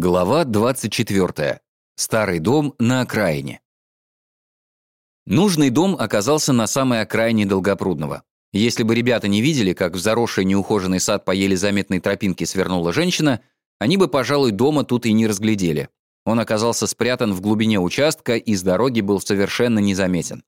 Глава 24. Старый дом на окраине. Нужный дом оказался на самой окраине Долгопрудного. Если бы ребята не видели, как в заросший неухоженный сад по еле заметной тропинке свернула женщина, они бы, пожалуй, дома тут и не разглядели. Он оказался спрятан в глубине участка и с дороги был совершенно незаметен.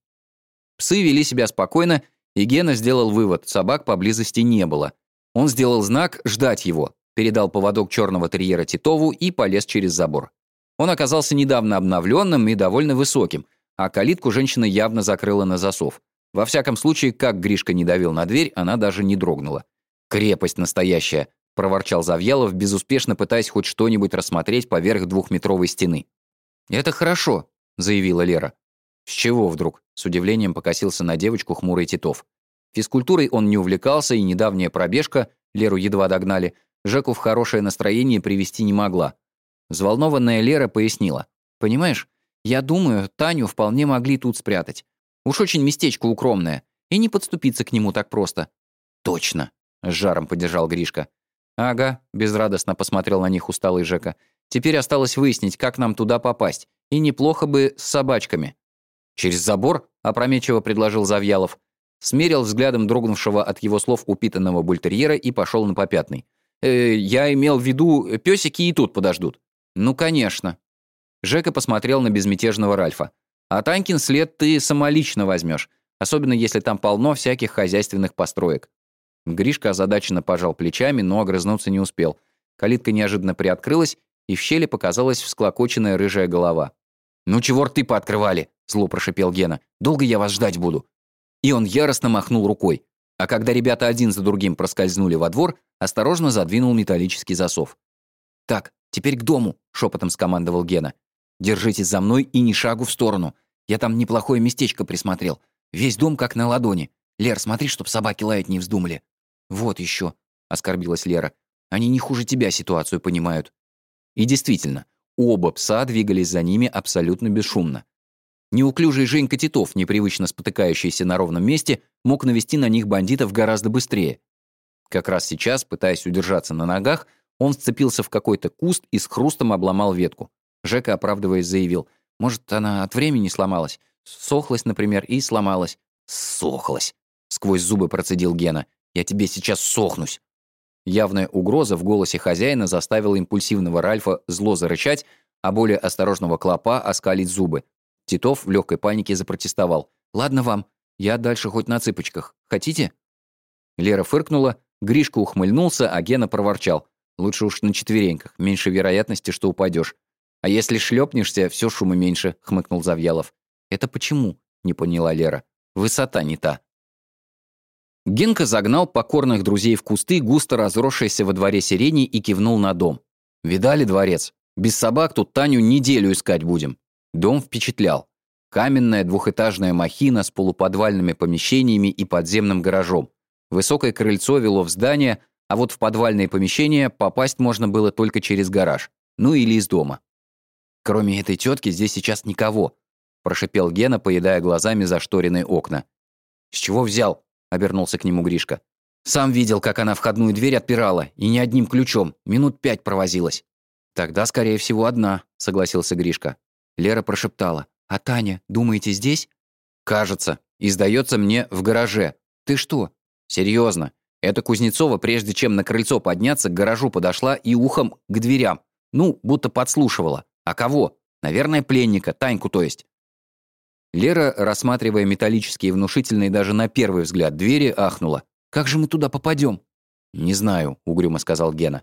Псы вели себя спокойно, и Гена сделал вывод, собак поблизости не было. Он сделал знак «ждать его», передал поводок черного терьера Титову и полез через забор. Он оказался недавно обновленным и довольно высоким, а калитку женщина явно закрыла на засов. Во всяком случае, как Гришка не давил на дверь, она даже не дрогнула. «Крепость настоящая», — проворчал Завьялов, безуспешно пытаясь хоть что-нибудь рассмотреть поверх двухметровой стены. «Это хорошо», — заявила Лера. «С чего вдруг?» — с удивлением покосился на девочку хмурый Титов. Физкультурой он не увлекался, и недавняя пробежка, Леру едва догнали, Жеку в хорошее настроение привести не могла. Взволнованная Лера пояснила. «Понимаешь, я думаю, Таню вполне могли тут спрятать. Уж очень местечко укромное. И не подступиться к нему так просто». «Точно», — с жаром поддержал Гришка. «Ага», — безрадостно посмотрел на них усталый Жека. «Теперь осталось выяснить, как нам туда попасть. И неплохо бы с собачками». «Через забор?» — опрометчиво предложил Завьялов. Смерил взглядом дрогнувшего от его слов упитанного бультерьера и пошел на попятный. Э, я имел в виду, песики и тут подождут. Ну, конечно. Жека посмотрел на безмятежного Ральфа. А Танькин след ты самолично возьмешь, особенно если там полно всяких хозяйственных построек. Гришка озадаченно пожал плечами, но огрызнуться не успел. Калитка неожиданно приоткрылась, и в щели показалась всклокоченная рыжая голова. «Ну чего рты пооткрывали?» — зло прошипел Гена. «Долго я вас ждать буду?» И он яростно махнул рукой. А когда ребята один за другим проскользнули во двор, осторожно задвинул металлический засов. «Так, теперь к дому», — шепотом скомандовал Гена. «Держитесь за мной и ни шагу в сторону. Я там неплохое местечко присмотрел. Весь дом как на ладони. Лер, смотри, чтоб собаки лаять не вздумали». «Вот еще», — оскорбилась Лера. «Они не хуже тебя ситуацию понимают». И действительно, оба пса двигались за ними абсолютно бесшумно. Неуклюжий Женька Титов, непривычно спотыкающийся на ровном месте, мог навести на них бандитов гораздо быстрее. Как раз сейчас, пытаясь удержаться на ногах, он сцепился в какой-то куст и с хрустом обломал ветку. Жека, оправдываясь, заявил, «Может, она от времени сломалась? Сохлась, например, и сломалась». «Сохлась!» — сквозь зубы процедил Гена. «Я тебе сейчас сохнусь!» Явная угроза в голосе хозяина заставила импульсивного Ральфа зло зарычать, а более осторожного клопа оскалить зубы. Титов в легкой панике запротестовал. «Ладно вам, я дальше хоть на цыпочках. Хотите?» Лера фыркнула, Гришка ухмыльнулся, а Гена проворчал. «Лучше уж на четвереньках, меньше вероятности, что упадешь. А если шлепнешься, все шума меньше», — хмыкнул Завьялов. «Это почему?» — не поняла Лера. «Высота не та». Генка загнал покорных друзей в кусты, густо разросшиеся во дворе сирени, и кивнул на дом. «Видали дворец? Без собак тут Таню неделю искать будем. Дом впечатлял. Каменная двухэтажная махина с полуподвальными помещениями и подземным гаражом. Высокое крыльцо вело в здание, а вот в подвальные помещения попасть можно было только через гараж. Ну или из дома. «Кроме этой тетки здесь сейчас никого», – прошипел Гена, поедая глазами зашторенные окна. «С чего взял?» – обернулся к нему Гришка. «Сам видел, как она входную дверь отпирала, и не одним ключом, минут пять провозилась». «Тогда, скорее всего, одна», – согласился Гришка. Лера прошептала. «А Таня, думаете, здесь?» «Кажется. И сдается мне в гараже. Ты что?» «Серьезно. Эта Кузнецова, прежде чем на крыльцо подняться, к гаражу подошла и ухом к дверям. Ну, будто подслушивала. А кого? Наверное, пленника, Таньку, то есть». Лера, рассматривая металлические внушительные даже на первый взгляд двери, ахнула. «Как же мы туда попадем?» «Не знаю», — угрюмо сказал Гена.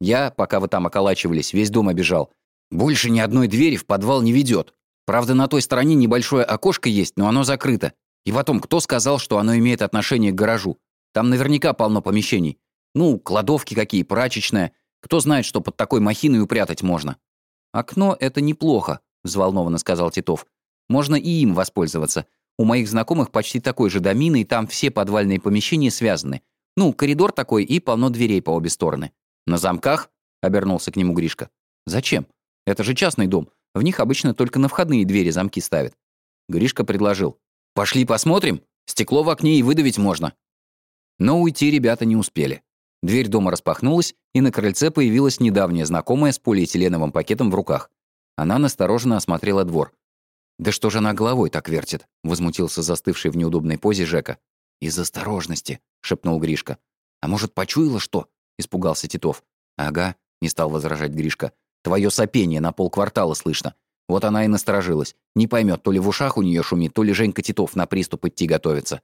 «Я, пока вы там околачивались, весь дом обижал. Больше ни одной двери в подвал не ведет. Правда, на той стороне небольшое окошко есть, но оно закрыто. И потом, кто сказал, что оно имеет отношение к гаражу? Там наверняка полно помещений. Ну, кладовки какие, прачечная. Кто знает, что под такой махиной упрятать можно. «Окно — это неплохо», — взволнованно сказал Титов. «Можно и им воспользоваться. У моих знакомых почти такой же домин, и там все подвальные помещения связаны. Ну, коридор такой и полно дверей по обе стороны». «На замках?» — обернулся к нему Гришка. «Зачем? Это же частный дом. В них обычно только на входные двери замки ставят. Гришка предложил. «Пошли посмотрим. Стекло в окне и выдавить можно». Но уйти ребята не успели. Дверь дома распахнулась, и на крыльце появилась недавняя знакомая с полиэтиленовым пакетом в руках. Она настороженно осмотрела двор. «Да что же она головой так вертит?» — возмутился застывший в неудобной позе Жека. «Из осторожности», — шепнул Гришка. «А может, почуяла что?» — испугался Титов. «Ага», — не стал возражать Гришка. «Твое сопение на полквартала слышно. Вот она и насторожилась. Не поймет, то ли в ушах у нее шумит, то ли Женька Титов на приступ идти готовится».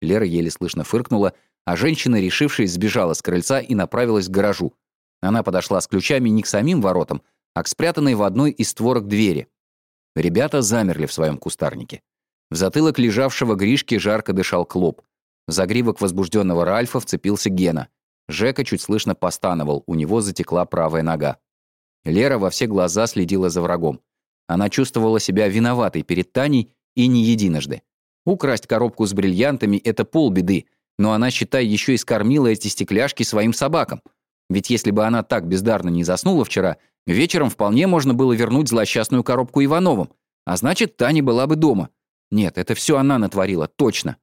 Лера еле слышно фыркнула, а женщина, решившись, сбежала с крыльца и направилась к гаражу. Она подошла с ключами не к самим воротам, а к спрятанной в одной из створок двери. Ребята замерли в своем кустарнике. В затылок лежавшего Гришки жарко дышал клоп. В загривок возбужденного Ральфа вцепился Гена. Жека чуть слышно постановал, у него затекла правая нога. Лера во все глаза следила за врагом. Она чувствовала себя виноватой перед Таней и не единожды. Украсть коробку с бриллиантами — это полбеды, но она, считай, еще и скормила эти стекляшки своим собакам. Ведь если бы она так бездарно не заснула вчера, вечером вполне можно было вернуть злосчастную коробку Ивановым, а значит, Таня была бы дома. Нет, это все она натворила, точно.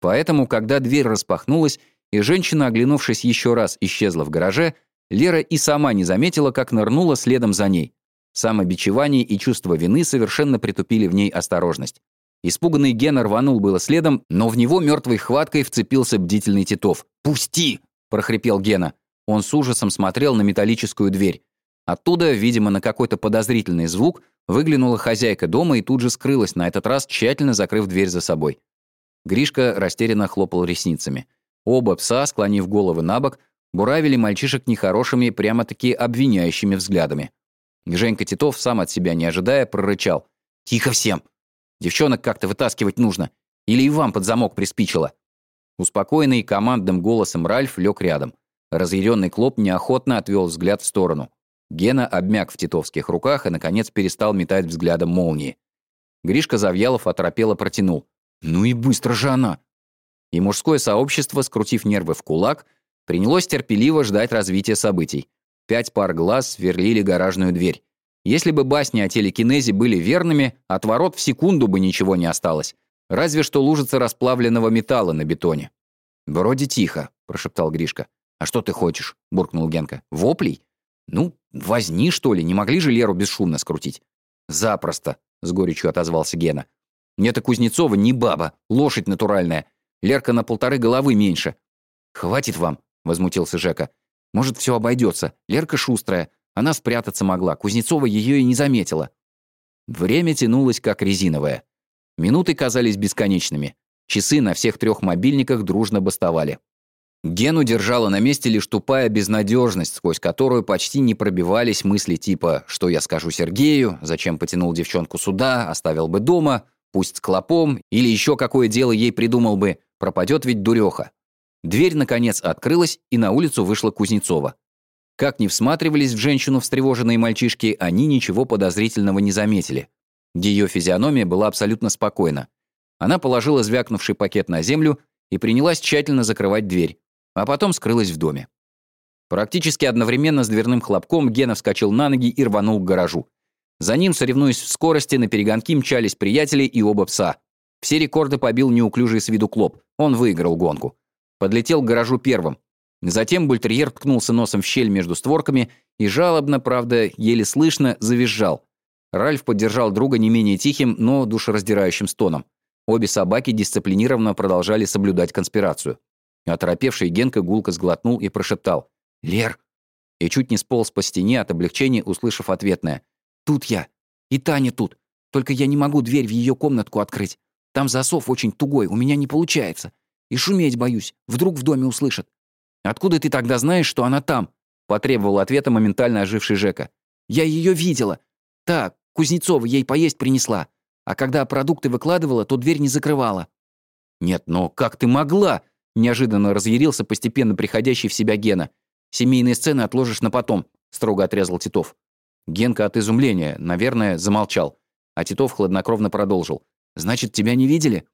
Поэтому, когда дверь распахнулась, и женщина, оглянувшись еще раз, исчезла в гараже, Лера и сама не заметила, как нырнула следом за ней. Самобичевание и чувство вины совершенно притупили в ней осторожность. Испуганный Гена рванул было следом, но в него мертвой хваткой вцепился бдительный Титов. «Пусти!» – прохрипел Гена. Он с ужасом смотрел на металлическую дверь. Оттуда, видимо, на какой-то подозрительный звук, выглянула хозяйка дома и тут же скрылась, на этот раз тщательно закрыв дверь за собой. Гришка растерянно хлопал ресницами. Оба пса, склонив головы на бок, буравили мальчишек нехорошими, прямо-таки обвиняющими взглядами. Женька Титов, сам от себя не ожидая, прорычал. «Тихо всем! Девчонок как-то вытаскивать нужно. Или и вам под замок приспичило». Успокоенный командным голосом Ральф лег рядом. Разъяренный Клоп неохотно отвел взгляд в сторону. Гена обмяк в титовских руках и, наконец, перестал метать взглядом молнии. Гришка Завьялов оторопело протянул. «Ну и быстро же она!» И мужское сообщество, скрутив нервы в кулак, принялось терпеливо ждать развития событий. Пять пар глаз сверлили гаражную дверь. Если бы басни о телекинезе были верными, от ворот в секунду бы ничего не осталось. Разве что лужица расплавленного металла на бетоне. «Вроде тихо», — прошептал Гришка. «А что ты хочешь?» — буркнул Генка. «Воплей? Ну, возни, что ли, не могли же Леру бесшумно скрутить?» «Запросто», — с горечью отозвался Гена. «Это Кузнецова не баба, лошадь натуральная. Лерка на полторы головы меньше». «Хватит вам», — возмутился Жека. «Может, все обойдется. Лерка шустрая. Она спрятаться могла. Кузнецова ее и не заметила». Время тянулось как резиновое. Минуты казались бесконечными. Часы на всех трех мобильниках дружно бастовали. Гену держала на месте лишь тупая безнадежность, сквозь которую почти не пробивались мысли типа «что я скажу Сергею?», «зачем потянул девчонку сюда?», «оставил бы дома?», «пусть с клопом?» или еще какое дело ей придумал бы, пропадет ведь дуреха. Дверь, наконец, открылась, и на улицу вышла Кузнецова. Как ни всматривались в женщину встревоженные мальчишки, они ничего подозрительного не заметили. Ее физиономия была абсолютно спокойна. Она положила звякнувший пакет на землю и принялась тщательно закрывать дверь, а потом скрылась в доме. Практически одновременно с дверным хлопком Гена вскочил на ноги и рванул к гаражу. За ним, соревнуясь в скорости, на перегонки мчались приятели и оба пса. Все рекорды побил неуклюжий с виду Клоп. Он выиграл гонку. Подлетел к гаражу первым. Затем бультерьер ткнулся носом в щель между створками и жалобно, правда, еле слышно, завизжал. Ральф поддержал друга не менее тихим, но душераздирающим стоном. Обе собаки дисциплинированно продолжали соблюдать конспирацию. Оторопевший Генка гулко сглотнул и прошептал «Лер!» и чуть не сполз по стене от облегчения, услышав ответное «Тут я! И Таня тут! Только я не могу дверь в ее комнатку открыть. Там засов очень тугой, у меня не получается. И шуметь боюсь, вдруг в доме услышат. Откуда ты тогда знаешь, что она там?» потребовал ответа моментально оживший Жека. «Я ее видела. Так, Кузнецова ей поесть принесла. А когда продукты выкладывала, то дверь не закрывала». «Нет, но как ты могла?» Неожиданно разъярился постепенно приходящий в себя Гена. «Семейные сцены отложишь на потом», — строго отрезал Титов. Генка от изумления, наверное, замолчал. А Титов хладнокровно продолжил. «Значит, тебя не видели?»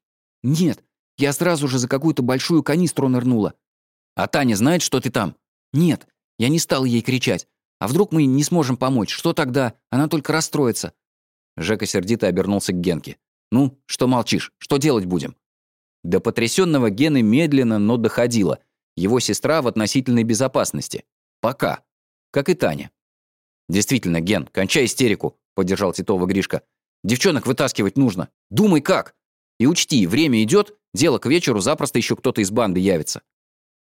«Нет, я сразу же за какую-то большую канистру нырнула». «А Таня знает, что ты там?» «Нет, я не стал ей кричать. А вдруг мы не сможем помочь? Что тогда? Она только расстроится». Жека сердито обернулся к Генке. «Ну, что молчишь? Что делать будем?» До потрясенного Гены медленно, но доходило. Его сестра в относительной безопасности. Пока. Как и Таня. «Действительно, Ген, кончай истерику», — поддержал Титова Гришка. «Девчонок вытаскивать нужно. Думай как. И учти, время идет, дело к вечеру, запросто еще кто-то из банды явится».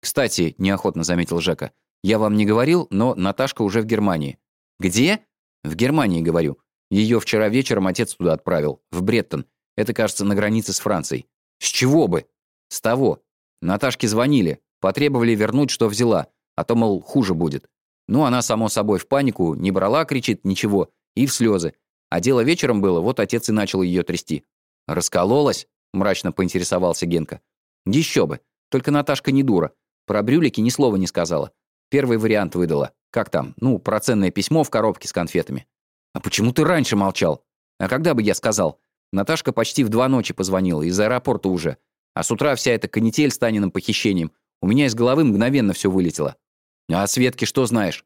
«Кстати», — неохотно заметил Жека, «я вам не говорил, но Наташка уже в Германии». «Где?» «В Германии, говорю. Ее вчера вечером отец туда отправил, в Бреттон. Это, кажется, на границе с Францией». «С чего бы?» «С того. Наташке звонили, потребовали вернуть, что взяла, а то, мол, хуже будет. Ну, она, само собой, в панику, не брала, кричит, ничего, и в слезы. А дело вечером было, вот отец и начал ее трясти. «Раскололась?» – мрачно поинтересовался Генка. «Еще бы. Только Наташка не дура. Про брюлики ни слова не сказала. Первый вариант выдала. Как там? Ну, про ценное письмо в коробке с конфетами. А почему ты раньше молчал? А когда бы я сказал? Наташка почти в два ночи позвонила, из аэропорта уже. А с утра вся эта канитель с Таниным похищением. У меня из головы мгновенно все вылетело. А Светке что знаешь?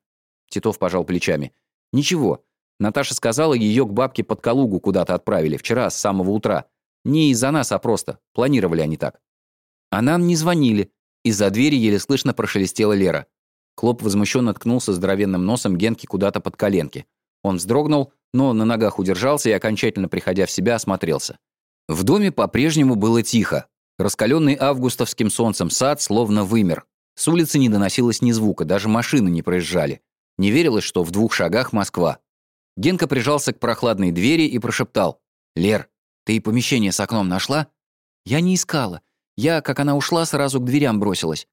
Титов пожал плечами. Ничего. Наташа сказала, ее к бабке под Калугу куда-то отправили, вчера, с самого утра. Не из-за нас, а просто. Планировали они так. А нам не звонили. Из-за двери еле слышно прошелестела Лера. Клоп возмущенно ткнулся здоровенным носом Генки куда-то под коленки. Он вздрогнул, но на ногах удержался и, окончательно приходя в себя, осмотрелся. В доме по-прежнему было тихо. Раскаленный августовским солнцем сад словно вымер. С улицы не доносилось ни звука, даже машины не проезжали. Не верилось, что в двух шагах Москва. Генка прижался к прохладной двери и прошептал. «Лер, ты и помещение с окном нашла?» «Я не искала. Я, как она ушла, сразу к дверям бросилась».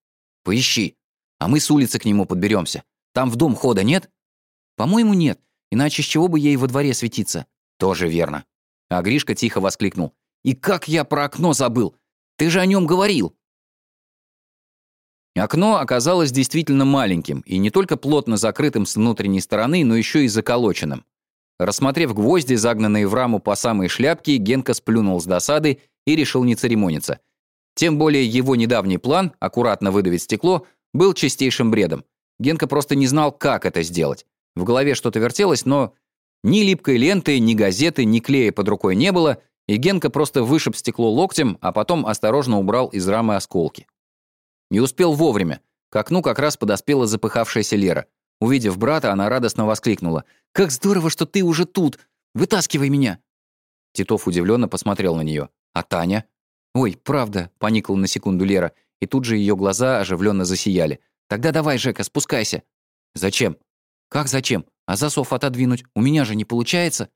«Поищи. А мы с улицы к нему подберемся. Там в дом хода нет?» «По-моему, нет. Иначе с чего бы ей во дворе светиться?» «Тоже верно». А Гришка тихо воскликнул. «И как я про окно забыл! Ты же о нем говорил!» Окно оказалось действительно маленьким, и не только плотно закрытым с внутренней стороны, но еще и заколоченным. Рассмотрев гвозди, загнанные в раму по самой шляпке, Генка сплюнул с досады и решил не церемониться. Тем более его недавний план, аккуратно выдавить стекло, был чистейшим бредом. Генка просто не знал, как это сделать. В голове что-то вертелось, но ни липкой ленты, ни газеты, ни клея под рукой не было, и Генка просто вышиб стекло локтем, а потом осторожно убрал из рамы осколки. Не успел вовремя. К окну как раз подоспела запыхавшаяся Лера. Увидев брата, она радостно воскликнула. «Как здорово, что ты уже тут! Вытаскивай меня!» Титов удивленно посмотрел на нее. «А Таня?» «Ой, правда», — поникла на секунду Лера, и тут же ее глаза оживленно засияли. «Тогда давай, Жека, спускайся». «Зачем?» «Как зачем? А засов отодвинуть? У меня же не получается?»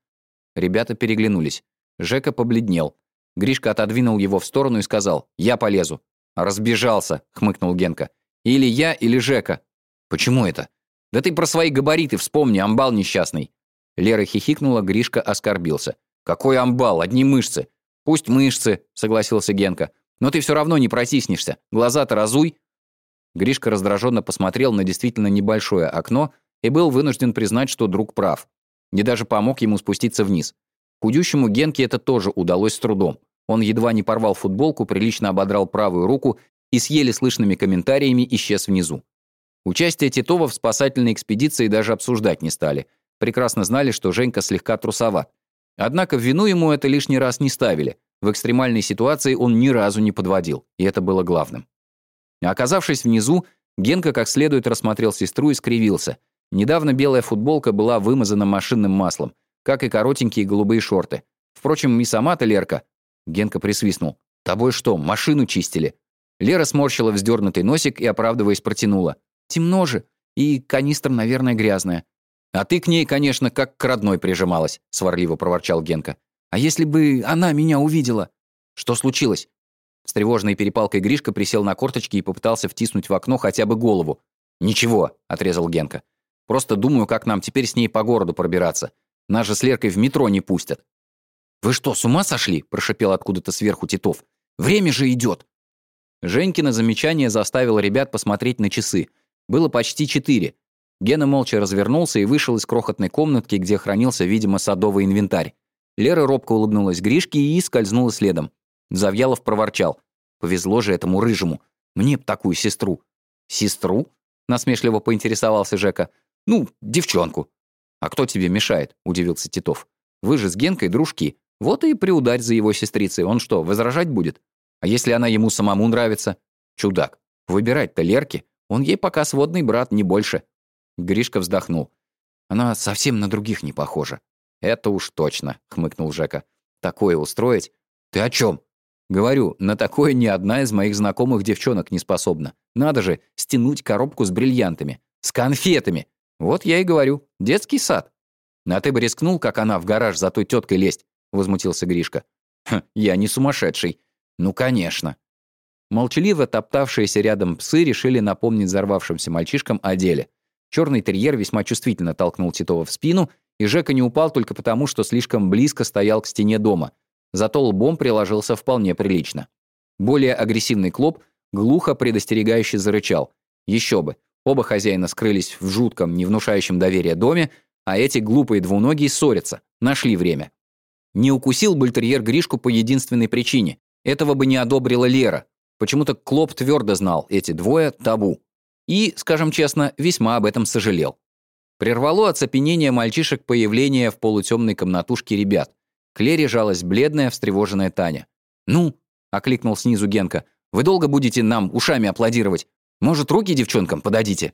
Ребята переглянулись. Жека побледнел. Гришка отодвинул его в сторону и сказал «Я полезу». «Разбежался», — хмыкнул Генка. «Или я, или Жека». «Почему это?» «Да ты про свои габариты вспомни, амбал несчастный». Лера хихикнула, Гришка оскорбился. «Какой амбал? Одни мышцы». «Пусть мышцы», — согласился Генка. «Но ты все равно не протиснешься. Глаза-то разуй». Гришка раздраженно посмотрел на действительно небольшое окно и был вынужден признать, что друг прав. Не даже помог ему спуститься вниз. Худющему Генке это тоже удалось с трудом. Он едва не порвал футболку, прилично ободрал правую руку и с еле слышными комментариями исчез внизу. Участие Титова в спасательной экспедиции даже обсуждать не стали. Прекрасно знали, что Женька слегка трусоват. Однако в вину ему это лишний раз не ставили. В экстремальной ситуации он ни разу не подводил, и это было главным. Оказавшись внизу, Генка как следует рассмотрел сестру и скривился. Недавно белая футболка была вымазана машинным маслом, как и коротенькие голубые шорты. Впрочем, и сама-то Лерка. Генка присвистнул. «Тобой что, машину чистили?» Лера сморщила вздернутый носик и, оправдываясь, протянула. «Темно же. И канистра, наверное, грязная». «А ты к ней, конечно, как к родной прижималась», — сварливо проворчал Генка. «А если бы она меня увидела?» «Что случилось?» С тревожной перепалкой Гришка присел на корточки и попытался втиснуть в окно хотя бы голову. «Ничего», — отрезал Генка. «Просто думаю, как нам теперь с ней по городу пробираться. Нас же с Леркой в метро не пустят». «Вы что, с ума сошли?» – прошипел откуда-то сверху Титов. «Время же идет!» Женькино замечание заставило ребят посмотреть на часы. Было почти четыре. Гена молча развернулся и вышел из крохотной комнатки, где хранился, видимо, садовый инвентарь. Лера робко улыбнулась Гришке и скользнула следом. Завьялов проворчал. «Повезло же этому рыжему. Мне б такую сестру». «Сестру?» – насмешливо поинтересовался Жека. «Ну, девчонку». «А кто тебе мешает?» – удивился Титов. «Вы же с Генкой дружки. Вот и приударь за его сестрицей. Он что, возражать будет? А если она ему самому нравится? Чудак. Выбирать-то Лерке. Он ей пока сводный брат, не больше. Гришка вздохнул. Она совсем на других не похожа. Это уж точно, хмыкнул Жека. Такое устроить? Ты о чем? Говорю, на такое ни одна из моих знакомых девчонок не способна. Надо же, стянуть коробку с бриллиантами. С конфетами. Вот я и говорю, детский сад. А ты бы рискнул, как она, в гараж за той теткой лезть, возмутился Гришка. Хм, я не сумасшедший. Ну, конечно. Молчаливо топтавшиеся рядом псы решили напомнить взорвавшимся мальчишкам о деле. Черный терьер весьма чувствительно толкнул Титова в спину, и Жека не упал только потому, что слишком близко стоял к стене дома. Зато лбом приложился вполне прилично. Более агрессивный клоп глухо предостерегающе зарычал. Еще бы. Оба хозяина скрылись в жутком, не внушающем доверия доме, а эти глупые двуногие ссорятся. Нашли время. Не укусил бультерьер Гришку по единственной причине. Этого бы не одобрила Лера, Почему-то Клоп твердо знал, эти двое – табу. И, скажем честно, весьма об этом сожалел. Прервало оцепенение мальчишек появление в полутемной комнатушке ребят. К Лере жалась бледная, встревоженная Таня. «Ну?» – окликнул снизу Генка. «Вы долго будете нам ушами аплодировать? Может, руки девчонкам подадите?»